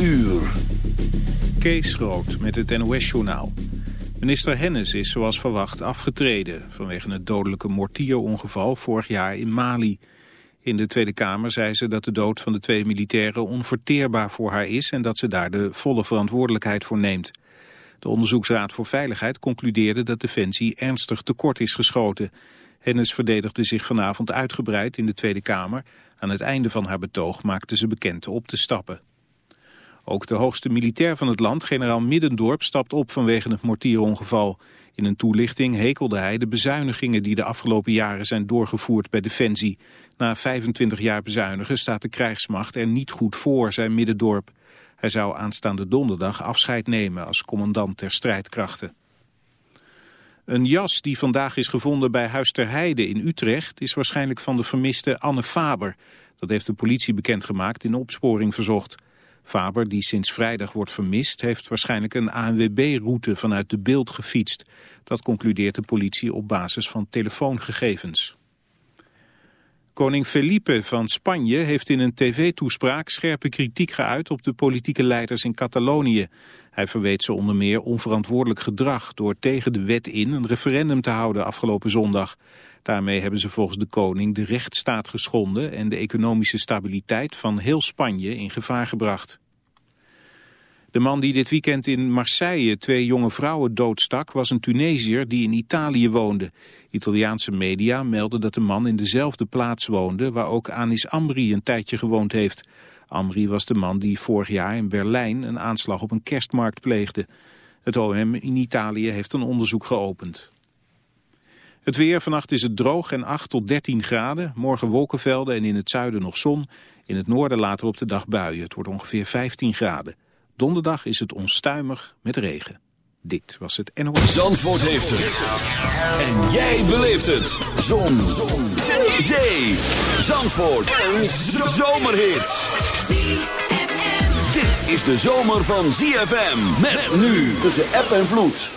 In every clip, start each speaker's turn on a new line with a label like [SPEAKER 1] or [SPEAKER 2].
[SPEAKER 1] uur.
[SPEAKER 2] Kees Groot met het NOS-journaal. Minister Hennis is zoals verwacht afgetreden... vanwege het dodelijke mortierongeval vorig jaar in Mali. In de Tweede Kamer zei ze dat de dood van de twee militairen onverteerbaar voor haar is... en dat ze daar de volle verantwoordelijkheid voor neemt. De Onderzoeksraad voor Veiligheid concludeerde dat Defensie ernstig tekort is geschoten. Hennis verdedigde zich vanavond uitgebreid in de Tweede Kamer. Aan het einde van haar betoog maakte ze bekend op te stappen. Ook de hoogste militair van het land, generaal Middendorp, stapt op vanwege het mortierongeval. In een toelichting hekelde hij de bezuinigingen die de afgelopen jaren zijn doorgevoerd bij Defensie. Na 25 jaar bezuinigen staat de krijgsmacht er niet goed voor, zei Middendorp. Hij zou aanstaande donderdag afscheid nemen als commandant ter strijdkrachten. Een jas die vandaag is gevonden bij Huis ter Heide in Utrecht is waarschijnlijk van de vermiste Anne Faber. Dat heeft de politie bekendgemaakt in opsporing verzocht. Faber, die sinds vrijdag wordt vermist, heeft waarschijnlijk een ANWB-route vanuit de beeld gefietst. Dat concludeert de politie op basis van telefoongegevens. Koning Felipe van Spanje heeft in een tv-toespraak scherpe kritiek geuit op de politieke leiders in Catalonië. Hij verweet ze onder meer onverantwoordelijk gedrag door tegen de wet in een referendum te houden afgelopen zondag. Daarmee hebben ze volgens de koning de rechtsstaat geschonden en de economische stabiliteit van heel Spanje in gevaar gebracht. De man die dit weekend in Marseille twee jonge vrouwen doodstak was een Tunesiër die in Italië woonde. Italiaanse media melden dat de man in dezelfde plaats woonde waar ook Anis Amri een tijdje gewoond heeft. Amri was de man die vorig jaar in Berlijn een aanslag op een kerstmarkt pleegde. Het OM in Italië heeft een onderzoek geopend. Het weer, vannacht is het droog en 8 tot 13 graden. Morgen wolkenvelden en in het zuiden nog zon. In het noorden later op de dag buien. Het wordt ongeveer 15 graden. Donderdag is het onstuimig met regen. Dit was het NOS.
[SPEAKER 1] Zandvoort heeft het. En jij beleeft het. Zon. zon. Zee. Zee. Zandvoort. Een zomerhit. Dit is de zomer van ZFM. Met nu tussen app en vloed.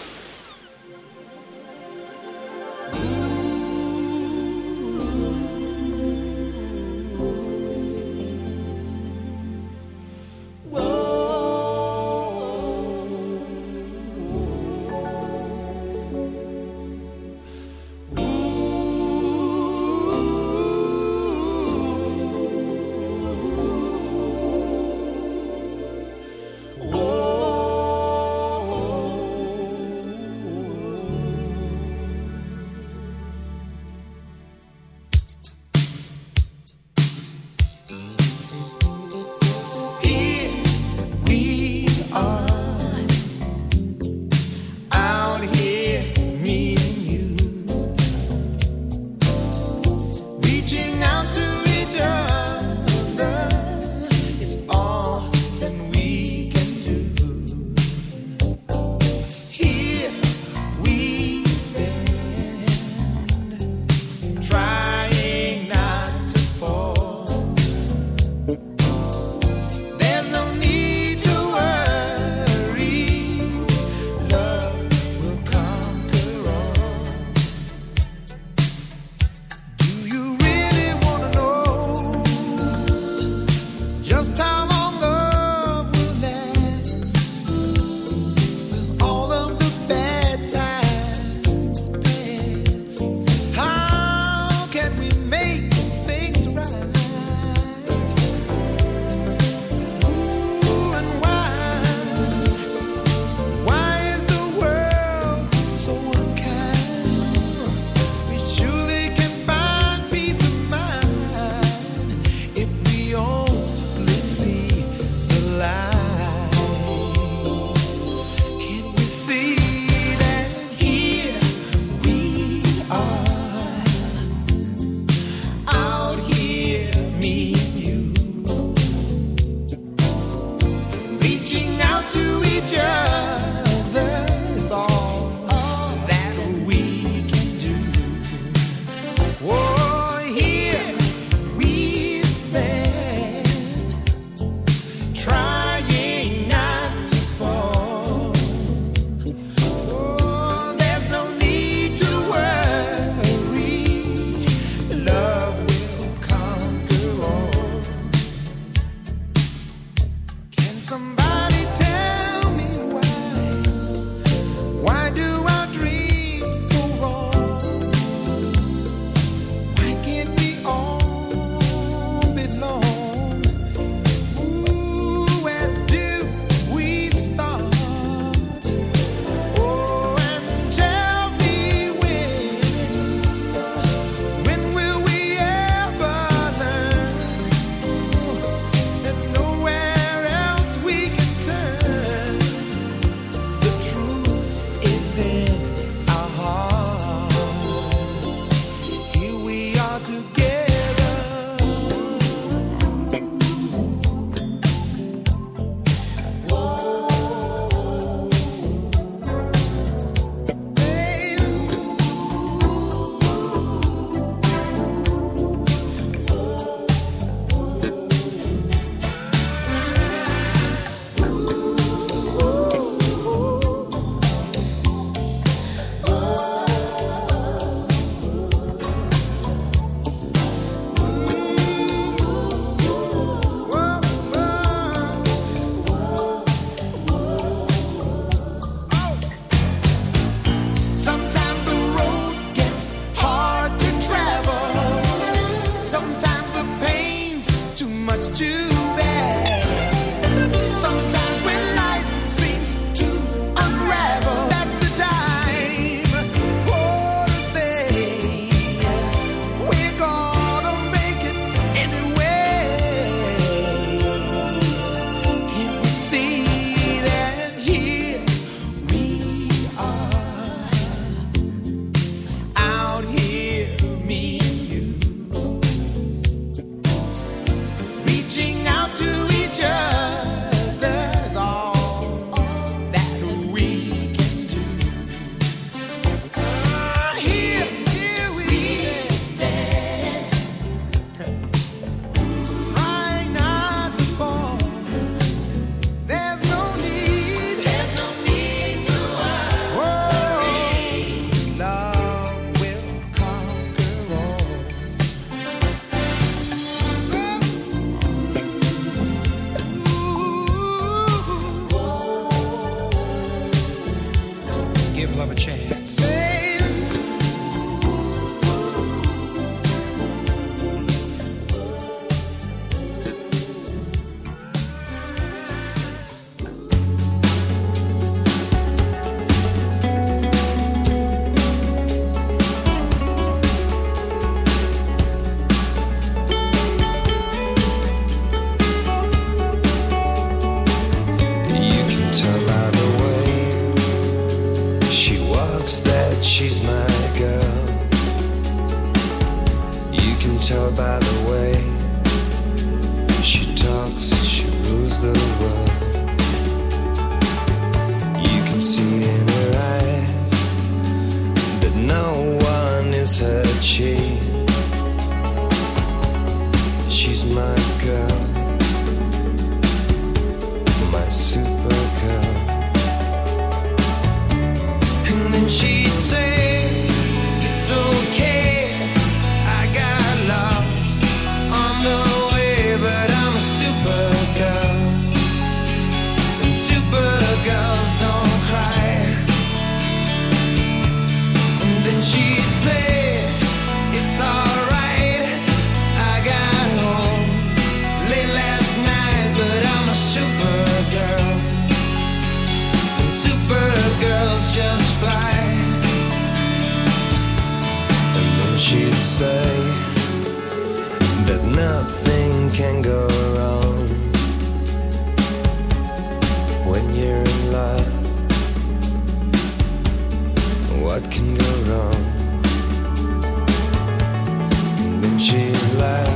[SPEAKER 3] Girl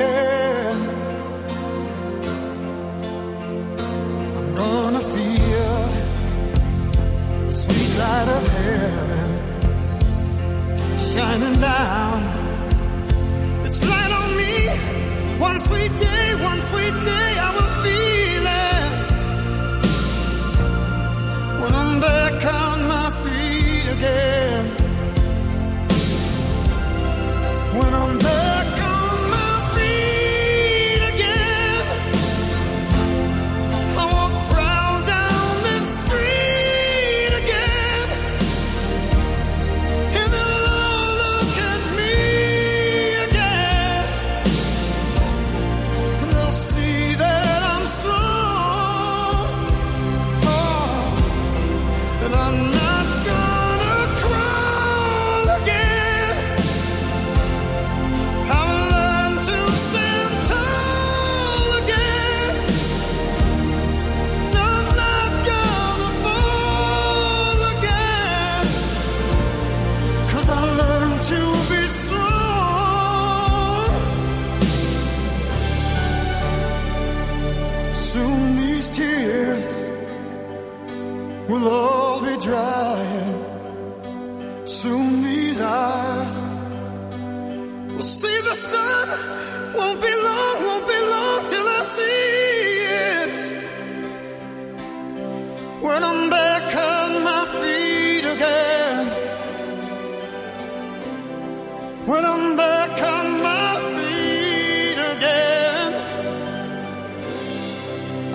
[SPEAKER 4] yeah.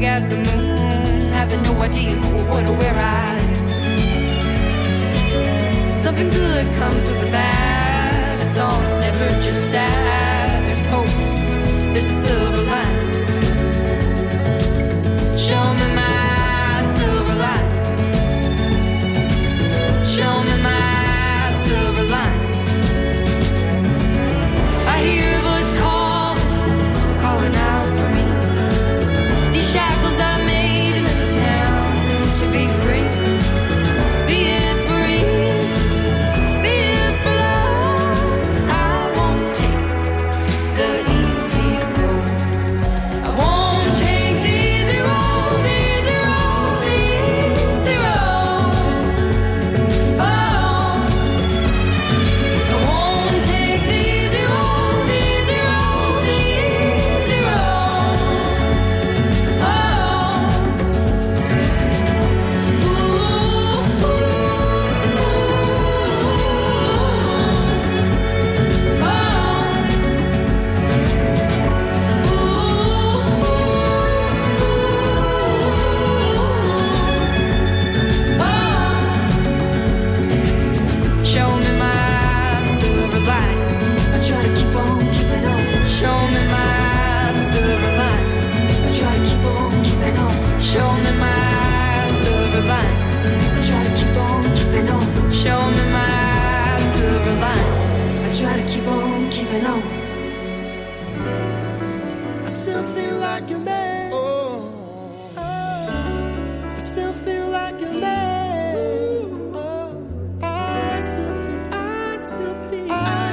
[SPEAKER 4] big as the moon, having no idea what or where I. Something good comes with the bad. A song's never just sad. There's hope. There's a silver lining. Show me.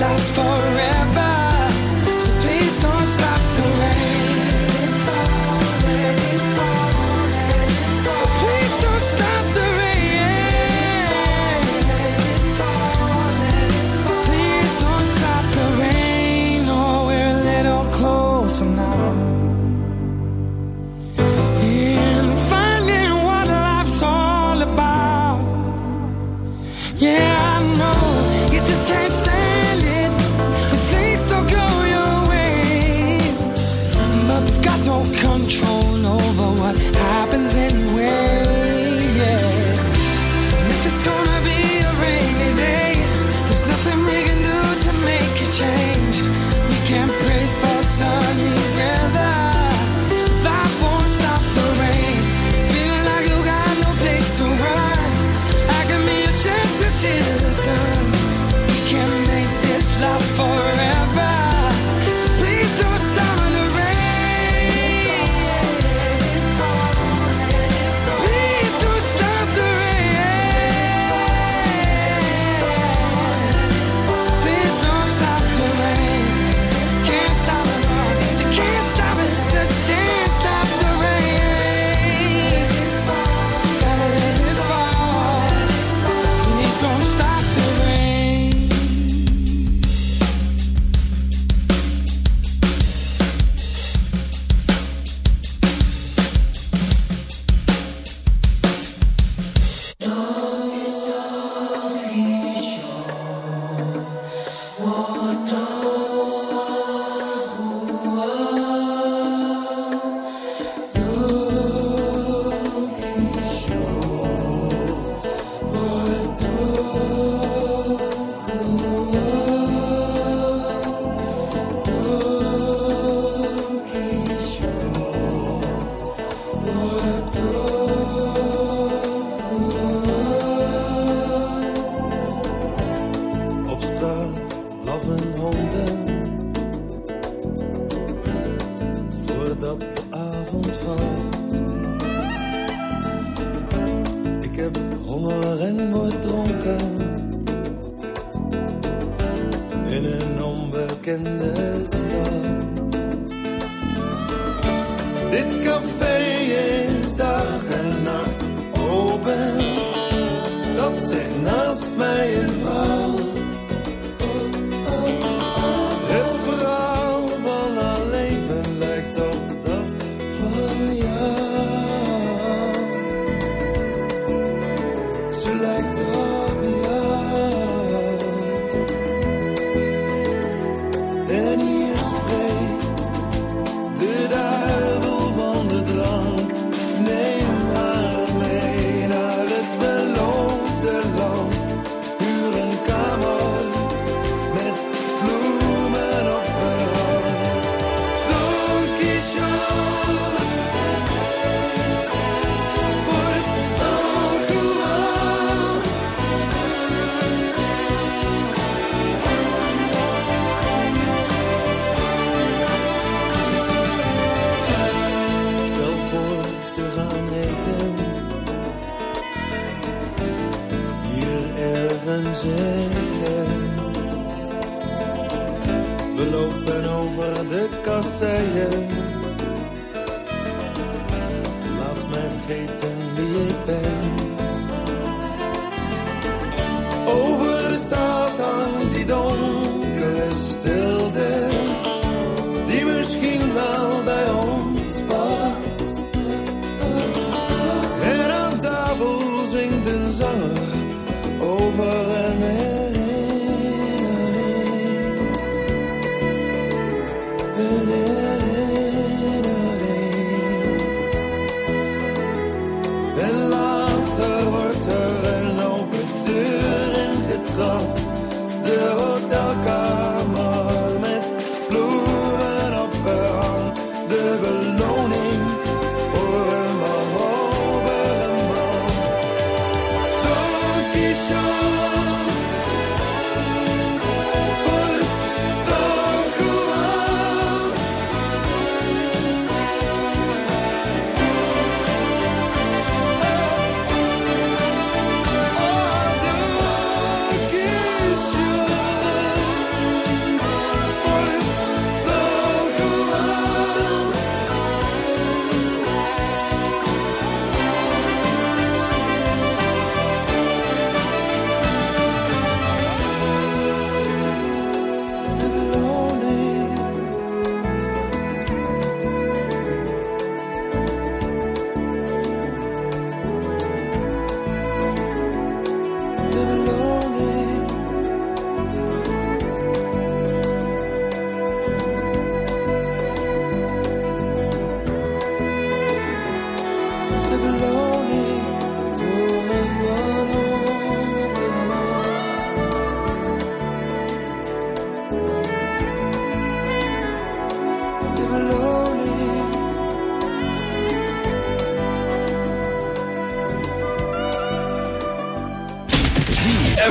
[SPEAKER 5] last forever.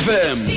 [SPEAKER 1] ZFM.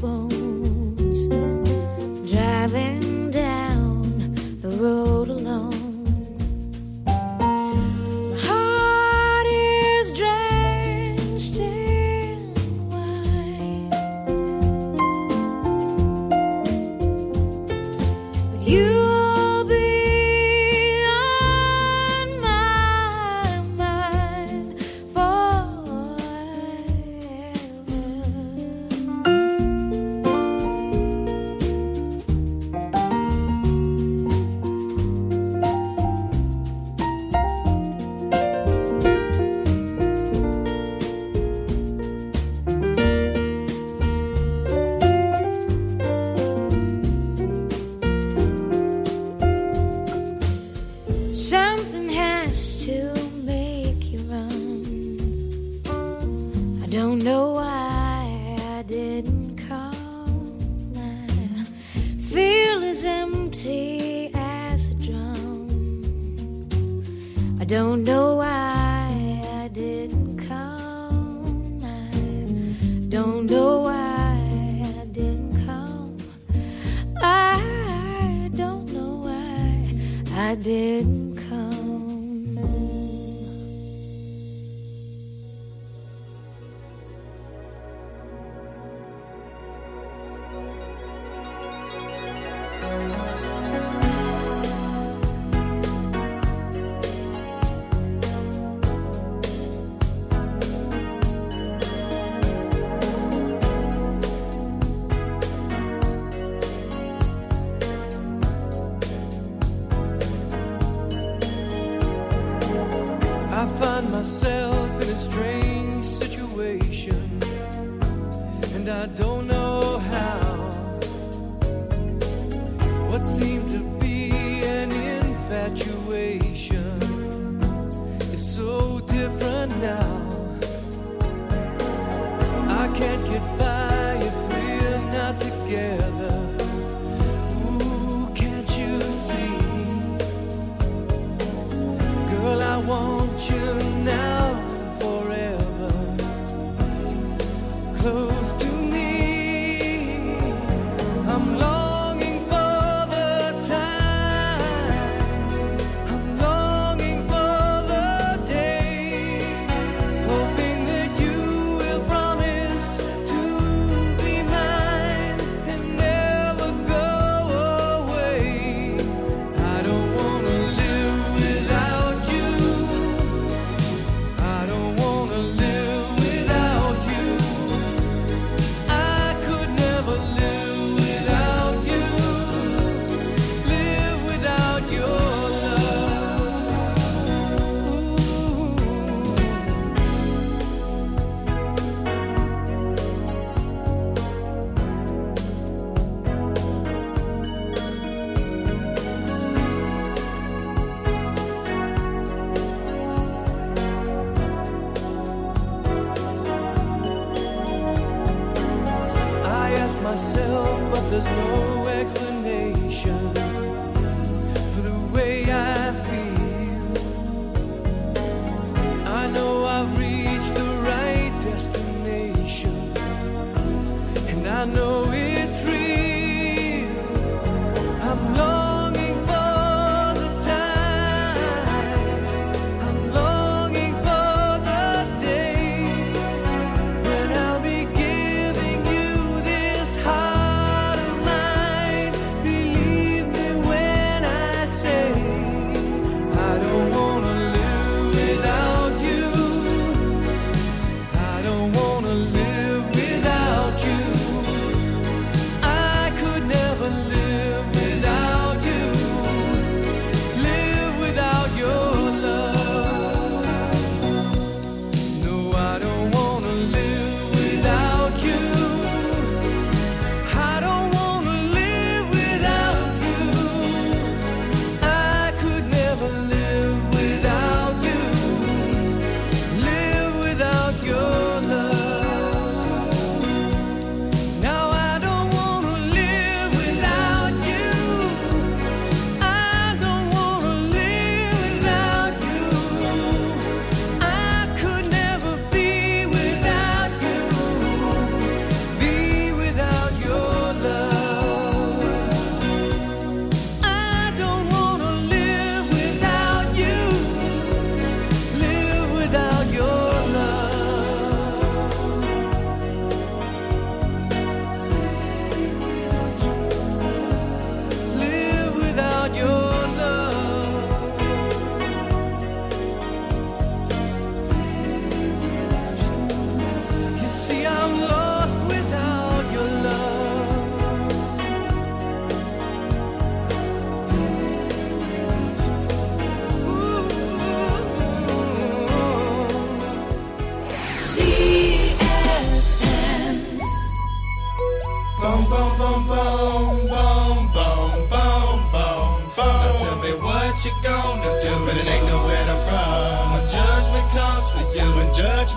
[SPEAKER 6] Bones driving I
[SPEAKER 7] find myself in a strange situation, and I don't know how. What seemed to be an infatuation is so different now. now.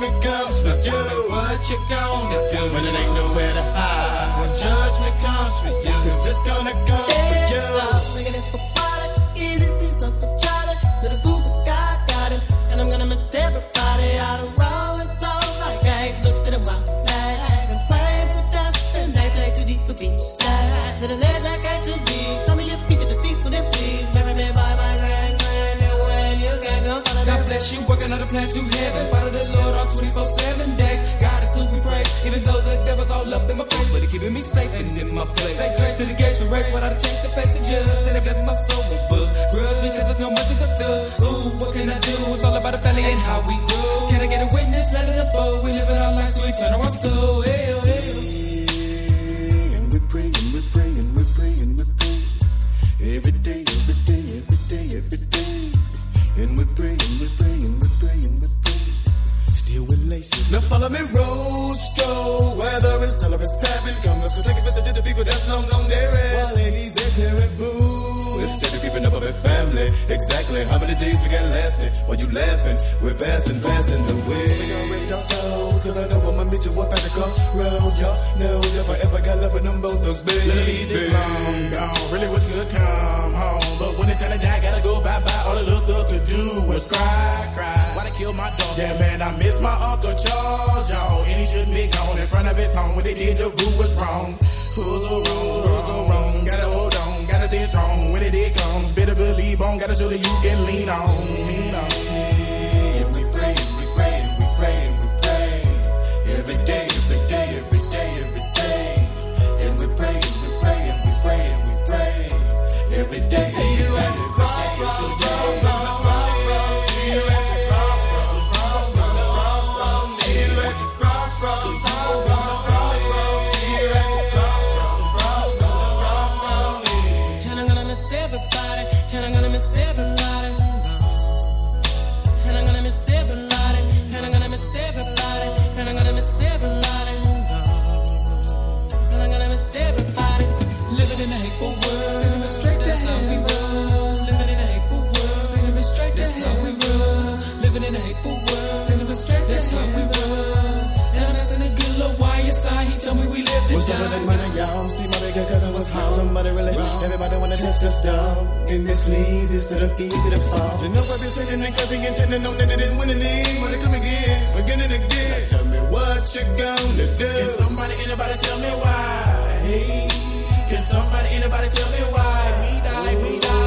[SPEAKER 7] judgment comes for you. What you gonna do?
[SPEAKER 4] When it ain't nowhere to hide.
[SPEAKER 7] When judgment comes for you.
[SPEAKER 4] Cause it's gonna come for you.
[SPEAKER 8] Plan to heaven. Follow the Lord all 24 7 days. God is who we praise. Even though the devil's all up in my face, but he keeping me safe and in my place. Say grace to the gates we race without a change the face of judge. And it blesses my soul with buzz. Grudge because there's no mercy for thugs. Ooh, what can I do? It's all about the family and how we grow. Can I get a witness? Let it unfold. We live in our lives, so we turn our soul. Hey, oh, hey,
[SPEAKER 9] to the people that's long gone there. While ladies, they're terrible. Instead of keeping up with family. Exactly how many days we got lasting? While you laughing, we're passing, passing the way. We gon' rest our souls, cause I know I'ma meet you up at the crossroad. Y'all know if I ever got love with them both thugs, baby.
[SPEAKER 3] Ladies, it's long gone. Really wish you could come home. But when it's time to die, gotta go bye-bye. All the little thug could do was cry, cry. Why they kill my dog? Yeah, man, I miss my Uncle Charles, y'all. And he shouldn't be gone in front of his home. When they did, the rule was wrong. You can lean on.
[SPEAKER 8] It
[SPEAKER 9] that
[SPEAKER 8] down.
[SPEAKER 9] money, y'all? See my bigger cousin was home. Somebody really, everybody wanna test the stuff. Getting this sneeze instead of easy to fall. You know I've been sitting he intended on that they didn't win any. Wanna come again, again and again. Now tell me what you gonna do.
[SPEAKER 3] Can somebody, anybody tell me why? Hey, can somebody, anybody tell me why? We die, we die.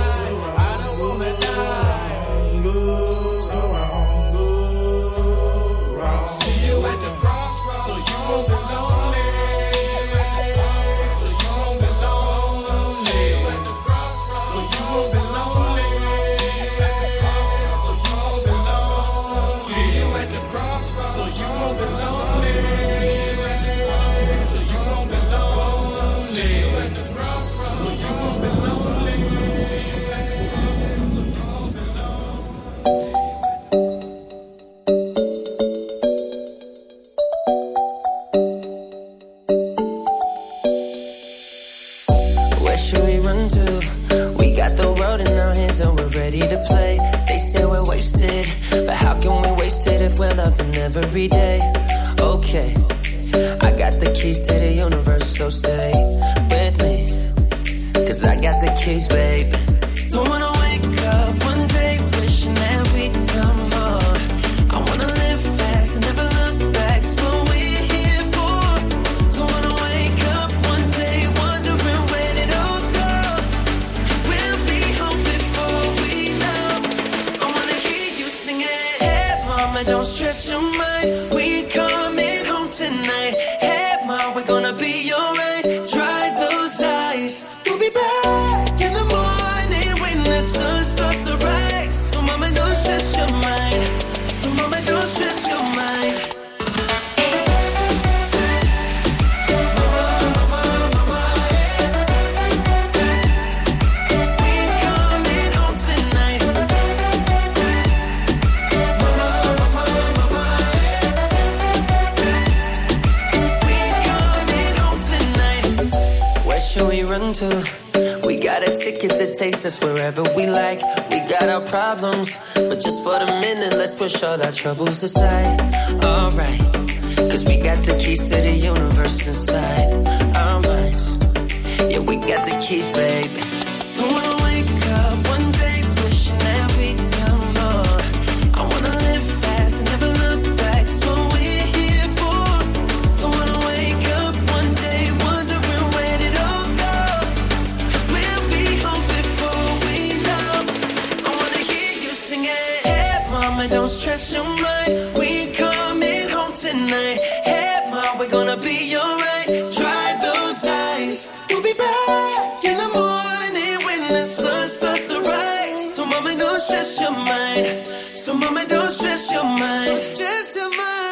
[SPEAKER 10] in the morning when the sun starts to rise. So, mama, don't stress your mind. So, mama, don't stress your mind. Don't
[SPEAKER 11] stress your mind.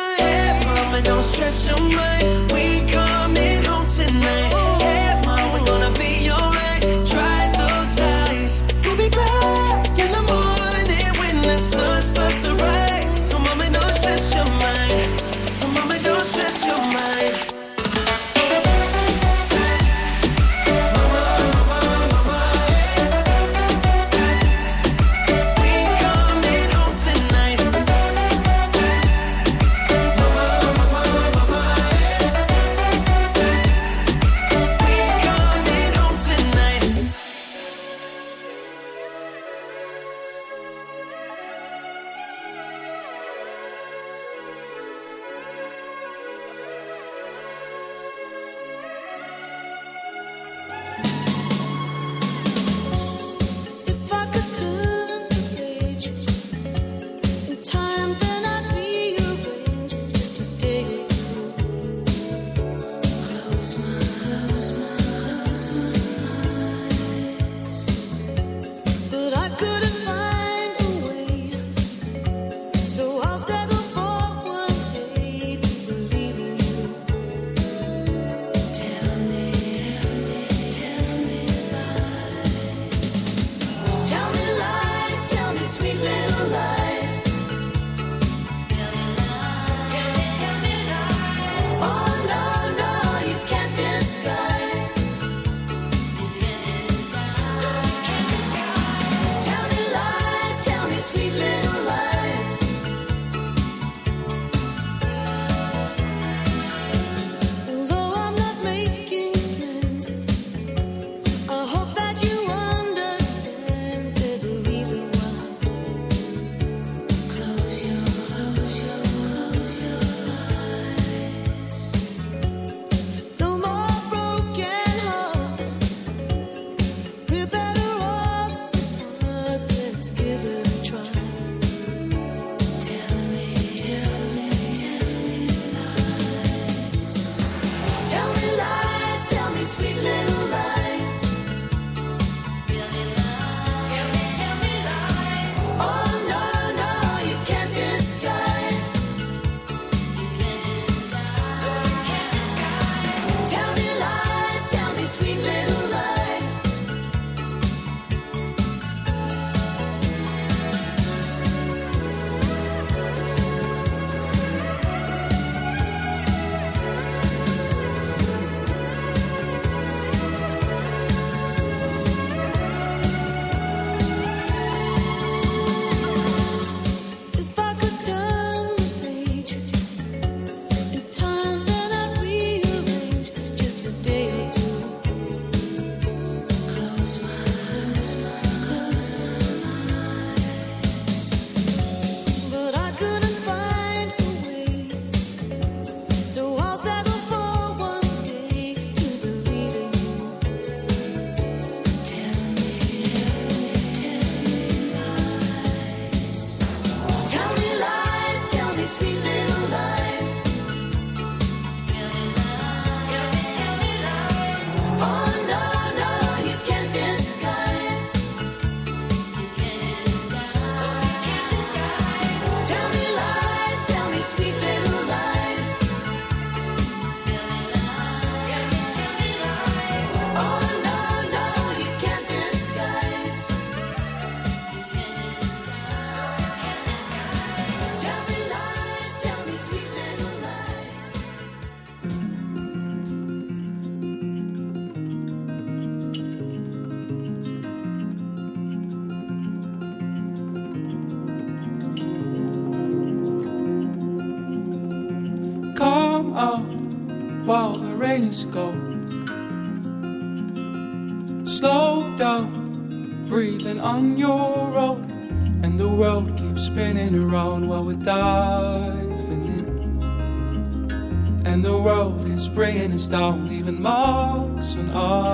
[SPEAKER 12] stop leaving marks on our